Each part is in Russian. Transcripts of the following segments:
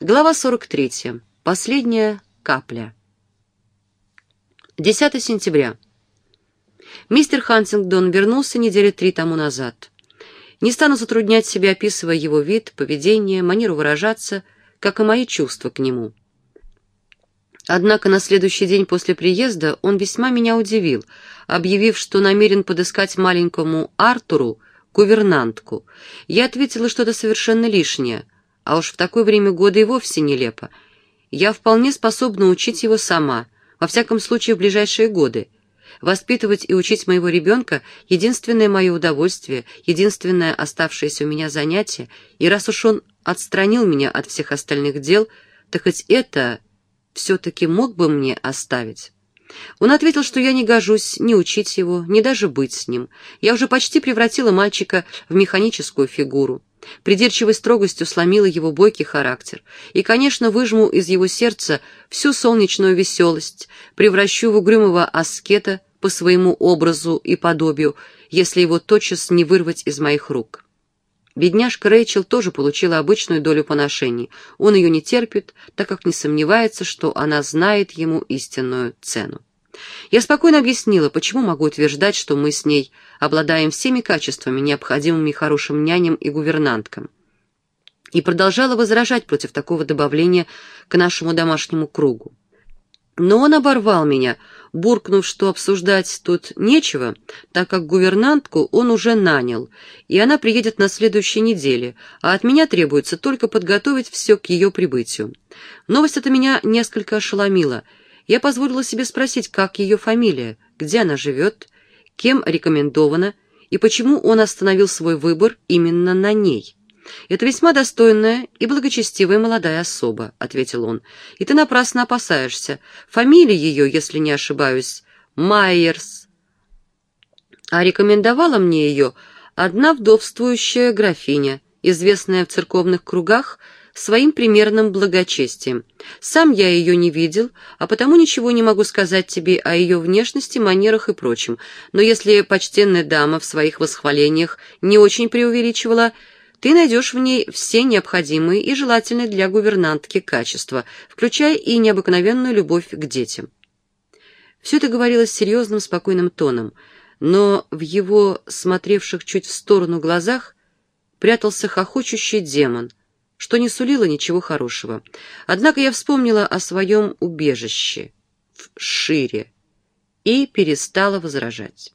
Глава 43. Последняя капля. 10 сентября. Мистер Хантингдон вернулся недели три тому назад. Не стану затруднять себя, описывая его вид, поведение, манеру выражаться, как и мои чувства к нему. Однако на следующий день после приезда он весьма меня удивил, объявив, что намерен подыскать маленькому Артуру гувернантку. Я ответила что-то совершенно лишнее — а уж в такое время года и вовсе нелепо. Я вполне способна учить его сама, во всяком случае в ближайшие годы. Воспитывать и учить моего ребенка — единственное мое удовольствие, единственное оставшееся у меня занятие, и раз уж он отстранил меня от всех остальных дел, то хоть это все-таки мог бы мне оставить. Он ответил, что я не гожусь ни учить его, ни даже быть с ним. Я уже почти превратила мальчика в механическую фигуру. Придирчивой строгостью сломила его бойкий характер. И, конечно, выжму из его сердца всю солнечную веселость, превращу в угрюмого аскета по своему образу и подобию, если его тотчас не вырвать из моих рук. Бедняжка Рэйчел тоже получила обычную долю поношений. Он ее не терпит, так как не сомневается, что она знает ему истинную цену. Я спокойно объяснила, почему могу утверждать, что мы с ней обладаем всеми качествами, необходимыми хорошим няням и гувернанткам. И продолжала возражать против такого добавления к нашему домашнему кругу. Но он оборвал меня, буркнув, что обсуждать тут нечего, так как гувернантку он уже нанял, и она приедет на следующей неделе, а от меня требуется только подготовить все к ее прибытию. Новость эта меня несколько ошеломила — я позволила себе спросить, как ее фамилия, где она живет, кем рекомендована и почему он остановил свой выбор именно на ней. «Это весьма достойная и благочестивая молодая особа», — ответил он. «И ты напрасно опасаешься. Фамилия ее, если не ошибаюсь, Майерс. А рекомендовала мне ее одна вдовствующая графиня, известная в церковных кругах своим примерным благочестием. Сам я ее не видел, а потому ничего не могу сказать тебе о ее внешности, манерах и прочем. Но если почтенная дама в своих восхвалениях не очень преувеличивала, ты найдешь в ней все необходимые и желательные для гувернантки качества, включая и необыкновенную любовь к детям. Все это говорилось серьезным, спокойным тоном, но в его смотревших чуть в сторону глазах прятался хохочущий демон — что не сулило ничего хорошего. Однако я вспомнила о своем убежище в Шире и перестала возражать.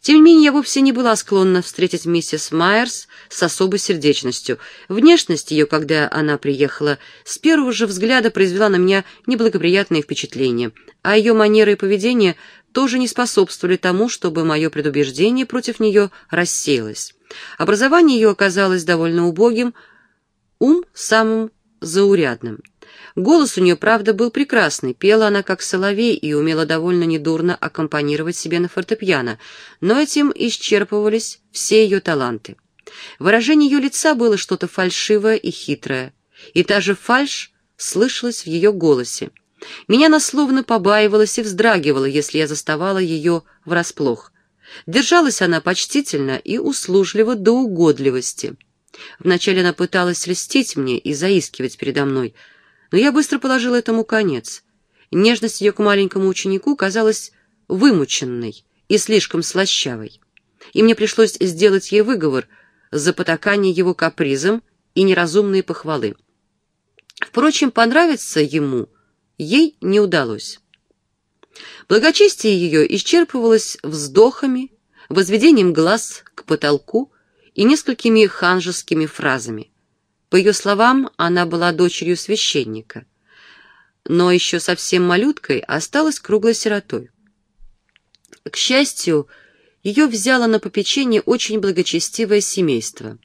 Тем не менее, я вовсе не была склонна встретить миссис Майерс с особой сердечностью. Внешность ее, когда она приехала, с первого же взгляда произвела на меня неблагоприятные впечатления, а ее манеры и поведение тоже не способствовали тому, чтобы мое предубеждение против нее рассеялось. Образование ее оказалось довольно убогим, ум самым заурядным. Голос у нее, правда, был прекрасный, пела она как соловей и умела довольно недурно аккомпанировать себе на фортепиано, но этим исчерпывались все ее таланты. Выражение ее лица было что-то фальшивое и хитрое, и та же фальшь слышалась в ее голосе. Меня она словно побаивалась и вздрагивала, если я заставала ее врасплох. Держалась она почтительно и услужливо до угодливости — Вначале она пыталась льстить мне и заискивать передо мной, но я быстро положила этому конец. Нежность ее к маленькому ученику казалась вымученной и слишком слащавой, и мне пришлось сделать ей выговор за потакание его капризом и неразумные похвалы. Впрочем, понравиться ему ей не удалось. Благочестие ее исчерпывалось вздохами, возведением глаз к потолку, и несколькими ханжескими фразами. По ее словам, она была дочерью священника, но еще совсем малюткой осталась круглой сиротой. К счастью, ее взяло на попечение очень благочестивое семейство,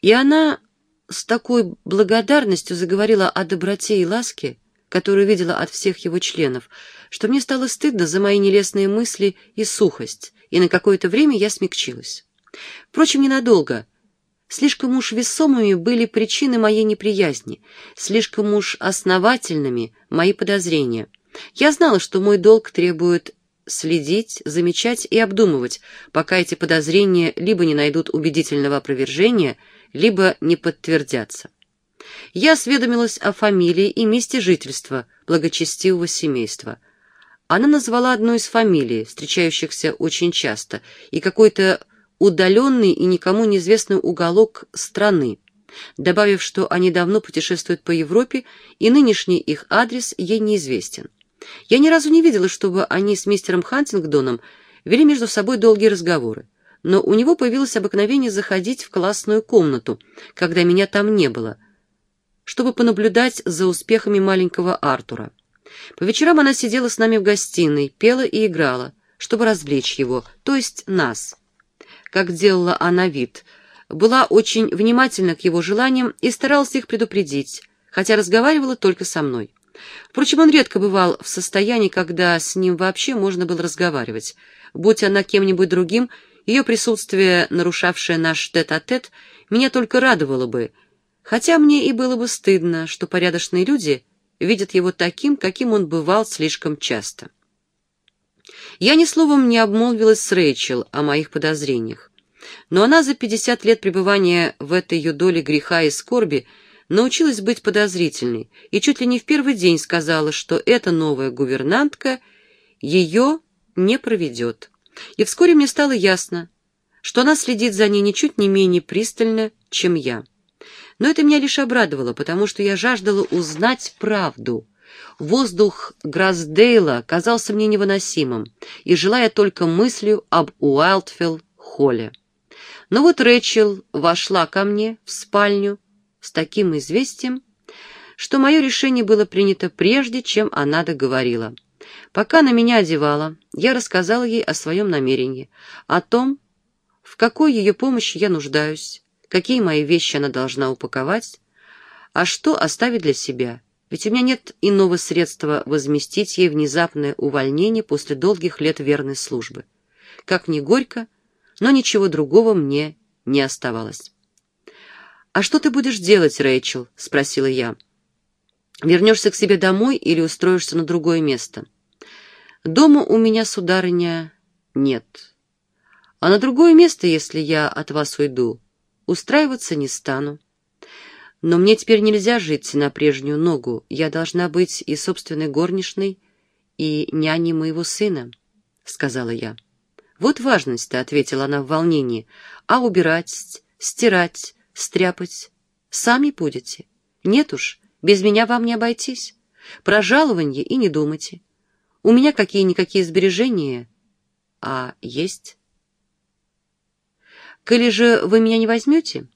и она с такой благодарностью заговорила о доброте и ласке, которую видела от всех его членов, что мне стало стыдно за мои нелестные мысли и сухость, и на какое-то время я смягчилась. Впрочем, ненадолго. Слишком уж весомыми были причины моей неприязни, слишком уж основательными мои подозрения. Я знала, что мой долг требует следить, замечать и обдумывать, пока эти подозрения либо не найдут убедительного опровержения, либо не подтвердятся. Я осведомилась о фамилии и месте жительства благочестивого семейства. Она назвала одну из фамилий, встречающихся очень часто, и какой-то удаленный и никому неизвестный уголок страны, добавив, что они давно путешествуют по Европе, и нынешний их адрес ей неизвестен. Я ни разу не видела, чтобы они с мистером Хантингдоном вели между собой долгие разговоры, но у него появилось обыкновение заходить в классную комнату, когда меня там не было, чтобы понаблюдать за успехами маленького Артура. По вечерам она сидела с нами в гостиной, пела и играла, чтобы развлечь его, то есть нас. Как делала она вид, была очень внимательна к его желаниям и старалась их предупредить, хотя разговаривала только со мной. Впрочем, он редко бывал в состоянии, когда с ним вообще можно было разговаривать. Будь она кем-нибудь другим, ее присутствие, нарушавшее наш тет-а-тет, -тет, меня только радовало бы, хотя мне и было бы стыдно, что порядочные люди видят его таким, каким он бывал слишком часто. Я ни словом не обмолвилась с Рэйчел о моих подозрениях, но она за пятьдесят лет пребывания в этой ее доле греха и скорби научилась быть подозрительной и чуть ли не в первый день сказала, что эта новая гувернантка ее не проведет. И вскоре мне стало ясно, что она следит за ней ничуть не менее пристально, чем я. Но это меня лишь обрадовало, потому что я жаждала узнать правду. Воздух Грасдейла казался мне невыносимым, и желая только мыслью об Уайлдфилл-холле. Но вот Рэчел вошла ко мне в спальню с таким известием, что мое решение было принято прежде, чем она договорила. Пока она меня одевала, я рассказала ей о своем намерении, о том, в какой ее помощи я нуждаюсь, какие мои вещи она должна упаковать, а что оставить для себя, ведь у меня нет иного средства возместить ей внезапное увольнение после долгих лет верной службы. Как ни горько, но ничего другого мне не оставалось. «А что ты будешь делать, Рэйчел?» — спросила я. «Вернешься к себе домой или устроишься на другое место?» «Дома у меня, сударыня, нет. А на другое место, если я от вас уйду, устраиваться не стану. Но мне теперь нельзя жить на прежнюю ногу. Я должна быть и собственной горничной, и няней моего сына», — сказала я. «Вот важность-то», — ответила она в волнении, — «а убирать, стирать, стряпать сами будете. Нет уж, без меня вам не обойтись. Про жалование и не думайте. У меня какие-никакие сбережения, а есть. Коли же вы меня не возьмете,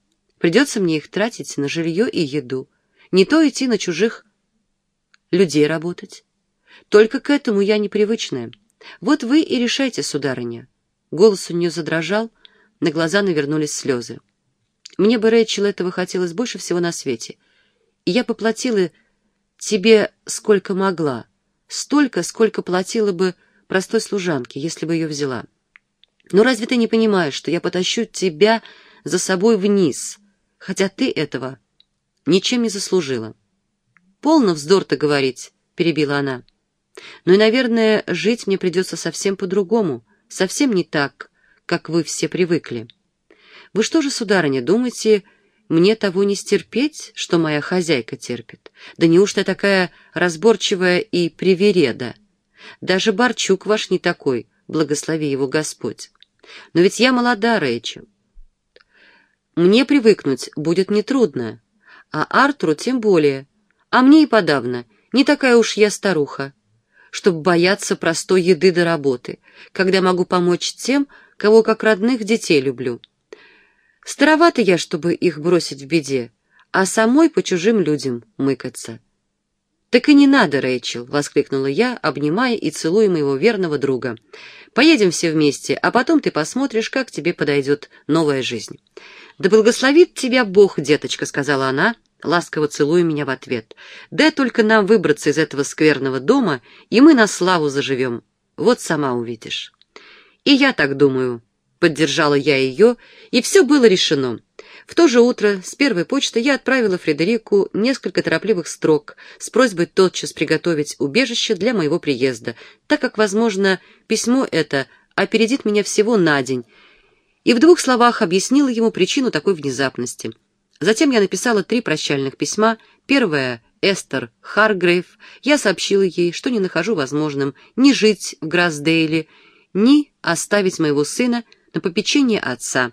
придется мне их тратить на жилье и еду, не то идти на чужих людей работать. Только к этому я непривычная. Вот вы и решайте, сударыня. Голос у нее задрожал, на глаза навернулись слезы. Мне бы, Рэйчел, этого хотелось больше всего на свете. И я поплатила тебе сколько могла, столько, сколько платила бы простой служанке, если бы ее взяла. Но разве ты не понимаешь, что я потащу тебя за собой вниз, хотя ты этого ничем не заслужила? Полно вздор-то говорить, — перебила она. Но и, наверное, жить мне придется совсем по-другому, совсем не так, как вы все привыкли. Вы что же, сударыня, думаете, мне того не стерпеть, что моя хозяйка терпит? Да неужто я такая разборчивая и привереда? Даже Барчук ваш не такой, благослови его Господь. Но ведь я молода, Рэйчел. Мне привыкнуть будет нетрудно, а Артуру тем более, а мне и подавно, не такая уж я старуха, чтобы бояться простой еды до работы, когда могу помочь тем, кого как родных детей люблю. Старовато я, чтобы их бросить в беде, а самой по чужим людям мыкаться. «Так и не надо, Рэйчел!» — воскликнула я, обнимая и целуя моего верного друга. «Поедем все вместе, а потом ты посмотришь, как тебе подойдет новая жизнь». «Да благословит тебя Бог, деточка!» — сказала она, ласково целуя меня в ответ. «Дай только нам выбраться из этого скверного дома, и мы на славу заживем. Вот сама увидишь». «И я так думаю», Поддержала я ее, и все было решено. В то же утро с первой почты я отправила Фредерику несколько торопливых строк с просьбой тотчас приготовить убежище для моего приезда, так как, возможно, письмо это опередит меня всего на день, и в двух словах объяснила ему причину такой внезапности. Затем я написала три прощальных письма. Первое — Эстер Харгрейв. Я сообщила ей, что не нахожу возможным ни жить в Грасдейле, ни оставить моего сына на попечение отца.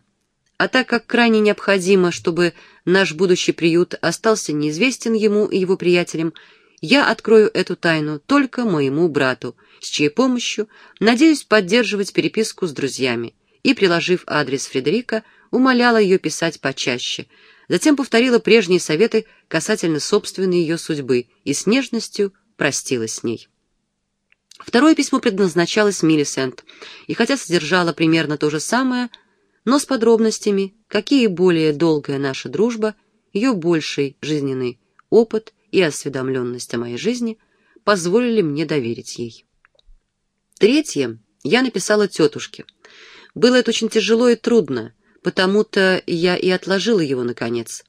А так как крайне необходимо, чтобы наш будущий приют остался неизвестен ему и его приятелям, я открою эту тайну только моему брату, с чьей помощью надеюсь поддерживать переписку с друзьями, и, приложив адрес Фредерика, умоляла ее писать почаще — Затем повторила прежние советы касательно собственной ее судьбы и с нежностью простилась с ней. Второе письмо предназначалось Миллисент, и хотя содержало примерно то же самое, но с подробностями, какие более долгая наша дружба, ее больший жизненный опыт и осведомленность о моей жизни позволили мне доверить ей. Третье я написала тетушке. Было это очень тяжело и трудно, потому-то я и отложила его наконец.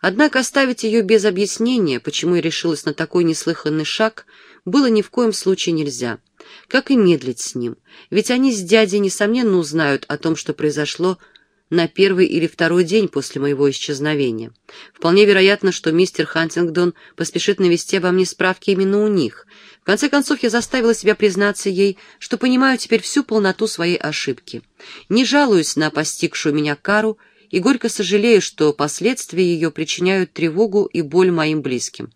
Однако оставить ее без объяснения, почему я решилась на такой неслыханный шаг, было ни в коем случае нельзя. Как и медлить с ним, ведь они с дядей, несомненно, узнают о том, что произошло на первый или второй день после моего исчезновения. Вполне вероятно, что мистер Хантингдон поспешит навести обо мне справки именно у них. В конце концов, я заставила себя признаться ей, что понимаю теперь всю полноту своей ошибки. Не жалуюсь на постигшую меня кару и горько сожалею, что последствия ее причиняют тревогу и боль моим близким.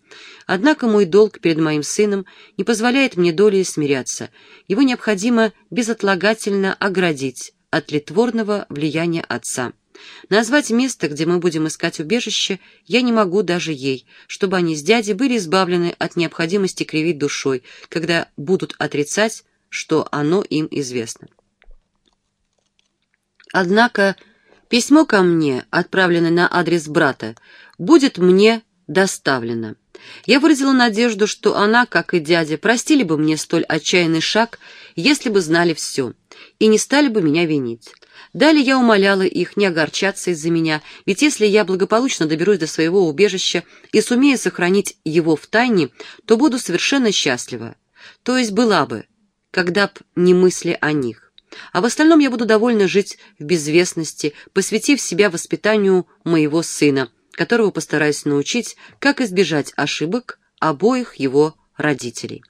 Однако мой долг перед моим сыном не позволяет мне долей смиряться. Его необходимо безотлагательно оградить, от литворного влияния отца. Назвать место, где мы будем искать убежище, я не могу даже ей, чтобы они с дядей были избавлены от необходимости кривить душой, когда будут отрицать, что оно им известно. Однако письмо ко мне, отправленное на адрес брата, будет мне доставлено. Я выразила надежду, что она, как и дядя, простили бы мне столь отчаянный шаг, если бы знали все, и не стали бы меня винить. Далее я умоляла их не огорчаться из-за меня, ведь если я благополучно доберусь до своего убежища и сумею сохранить его в тайне, то буду совершенно счастлива. То есть была бы, когда б не мысли о них. А в остальном я буду довольна жить в безвестности, посвятив себя воспитанию моего сына, которого постараюсь научить, как избежать ошибок обоих его родителей.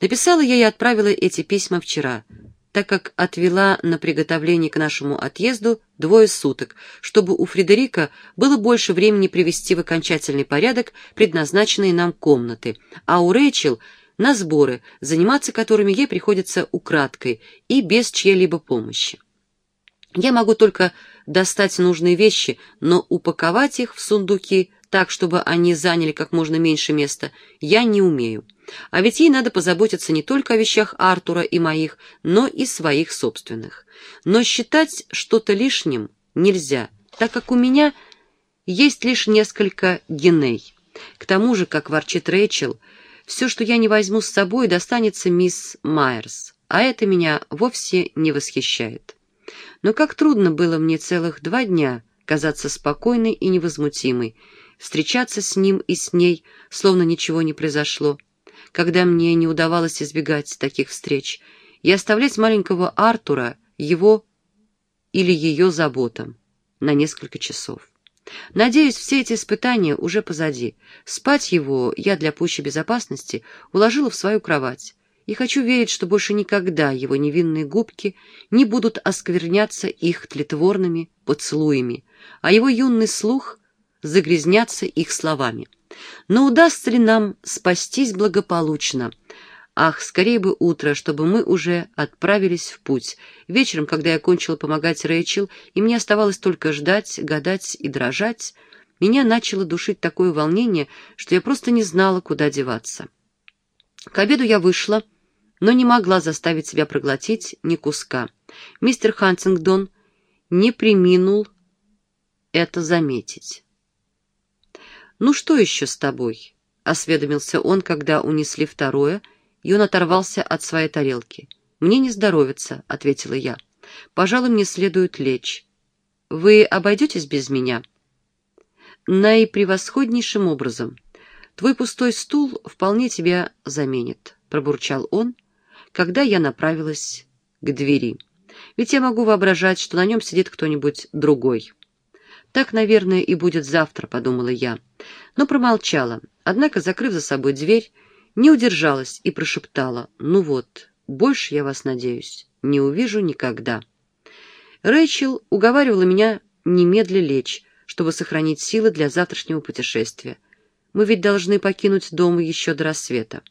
Написала я и отправила эти письма вчера, так как отвела на приготовление к нашему отъезду двое суток, чтобы у Фредерика было больше времени привести в окончательный порядок предназначенные нам комнаты, а у Рэйчел на сборы, заниматься которыми ей приходится украдкой и без чьей-либо помощи. Я могу только достать нужные вещи, но упаковать их в сундуки так, чтобы они заняли как можно меньше места, я не умею. А ведь ей надо позаботиться не только о вещах Артура и моих, но и своих собственных. Но считать что-то лишним нельзя, так как у меня есть лишь несколько геней. К тому же, как ворчит Рэйчел, все, что я не возьму с собой, достанется мисс Майерс, а это меня вовсе не восхищает. Но как трудно было мне целых два дня казаться спокойной и невозмутимой, встречаться с ним и с ней, словно ничего не произошло, когда мне не удавалось избегать таких встреч, и оставлять маленького Артура его или ее заботам на несколько часов. Надеюсь, все эти испытания уже позади. Спать его я для пущей безопасности уложила в свою кровать, и хочу верить, что больше никогда его невинные губки не будут оскверняться их тлетворными поцелуями, а его юный слух загрязняться их словами. Но удастся ли нам спастись благополучно? Ах, скорее бы утро, чтобы мы уже отправились в путь. Вечером, когда я кончила помогать Рэйчел, и мне оставалось только ждать, гадать и дрожать, меня начало душить такое волнение, что я просто не знала, куда деваться. К обеду я вышла, но не могла заставить себя проглотить ни куска. Мистер Хантингдон не приминул это заметить. «Ну что еще с тобой?» — осведомился он, когда унесли второе, и он оторвался от своей тарелки. «Мне не здоровится», — ответила я. «Пожалуй, мне следует лечь. Вы обойдетесь без меня?» «Наипревосходнейшим образом. Твой пустой стул вполне тебя заменит», — пробурчал он, когда я направилась к двери. «Ведь я могу воображать, что на нем сидит кто-нибудь другой». Так, наверное, и будет завтра, подумала я. Но промолчала. Однако, закрыв за собой дверь, не удержалась и прошептала. Ну вот, больше я вас, надеюсь, не увижу никогда. Рэйчел уговаривала меня немедля лечь, чтобы сохранить силы для завтрашнего путешествия. Мы ведь должны покинуть дом еще до рассвета.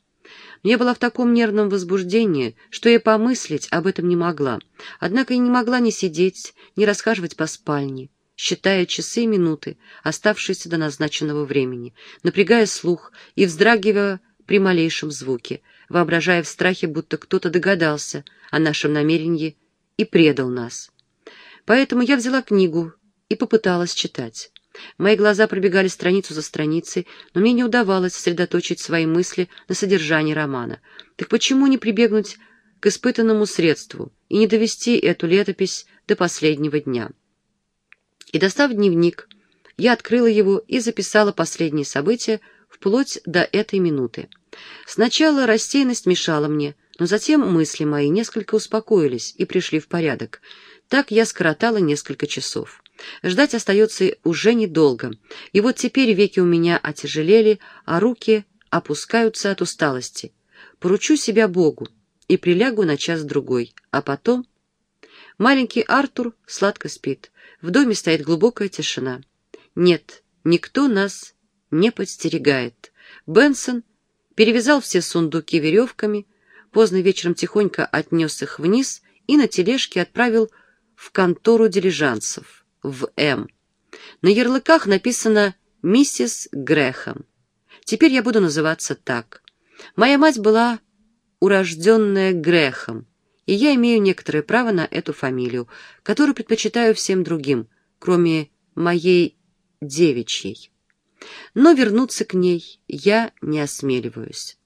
Я была в таком нервном возбуждении, что я помыслить об этом не могла. Однако и не могла ни сидеть, ни расхаживать по спальне, считая часы и минуты, оставшиеся до назначенного времени, напрягая слух и вздрагивая при малейшем звуке, воображая в страхе, будто кто-то догадался о нашем намерении и предал нас. Поэтому я взяла книгу и попыталась читать. Мои глаза пробегали страницу за страницей, но мне не удавалось сосредоточить свои мысли на содержании романа. Так почему не прибегнуть к испытанному средству и не довести эту летопись до последнего дня? И, достав дневник, я открыла его и записала последние события вплоть до этой минуты. Сначала рассеянность мешала мне, но затем мысли мои несколько успокоились и пришли в порядок. Так я скоротала несколько часов. Ждать остается уже недолго, и вот теперь веки у меня отяжелели, а руки опускаются от усталости. Поручу себя Богу и прилягу на час-другой, а потом... Маленький Артур сладко спит. В доме стоит глубокая тишина. Нет, никто нас не подстерегает. Бенсон перевязал все сундуки веревками, поздно вечером тихонько отнес их вниз и на тележке отправил в контору дилижансов в М. На ярлыках написано «Миссис Грэхэм». Теперь я буду называться так. Моя мать была урожденная Грэхэм, и я имею некоторое право на эту фамилию, которую предпочитаю всем другим, кроме моей девичьей. Но вернуться к ней я не осмеливаюсь.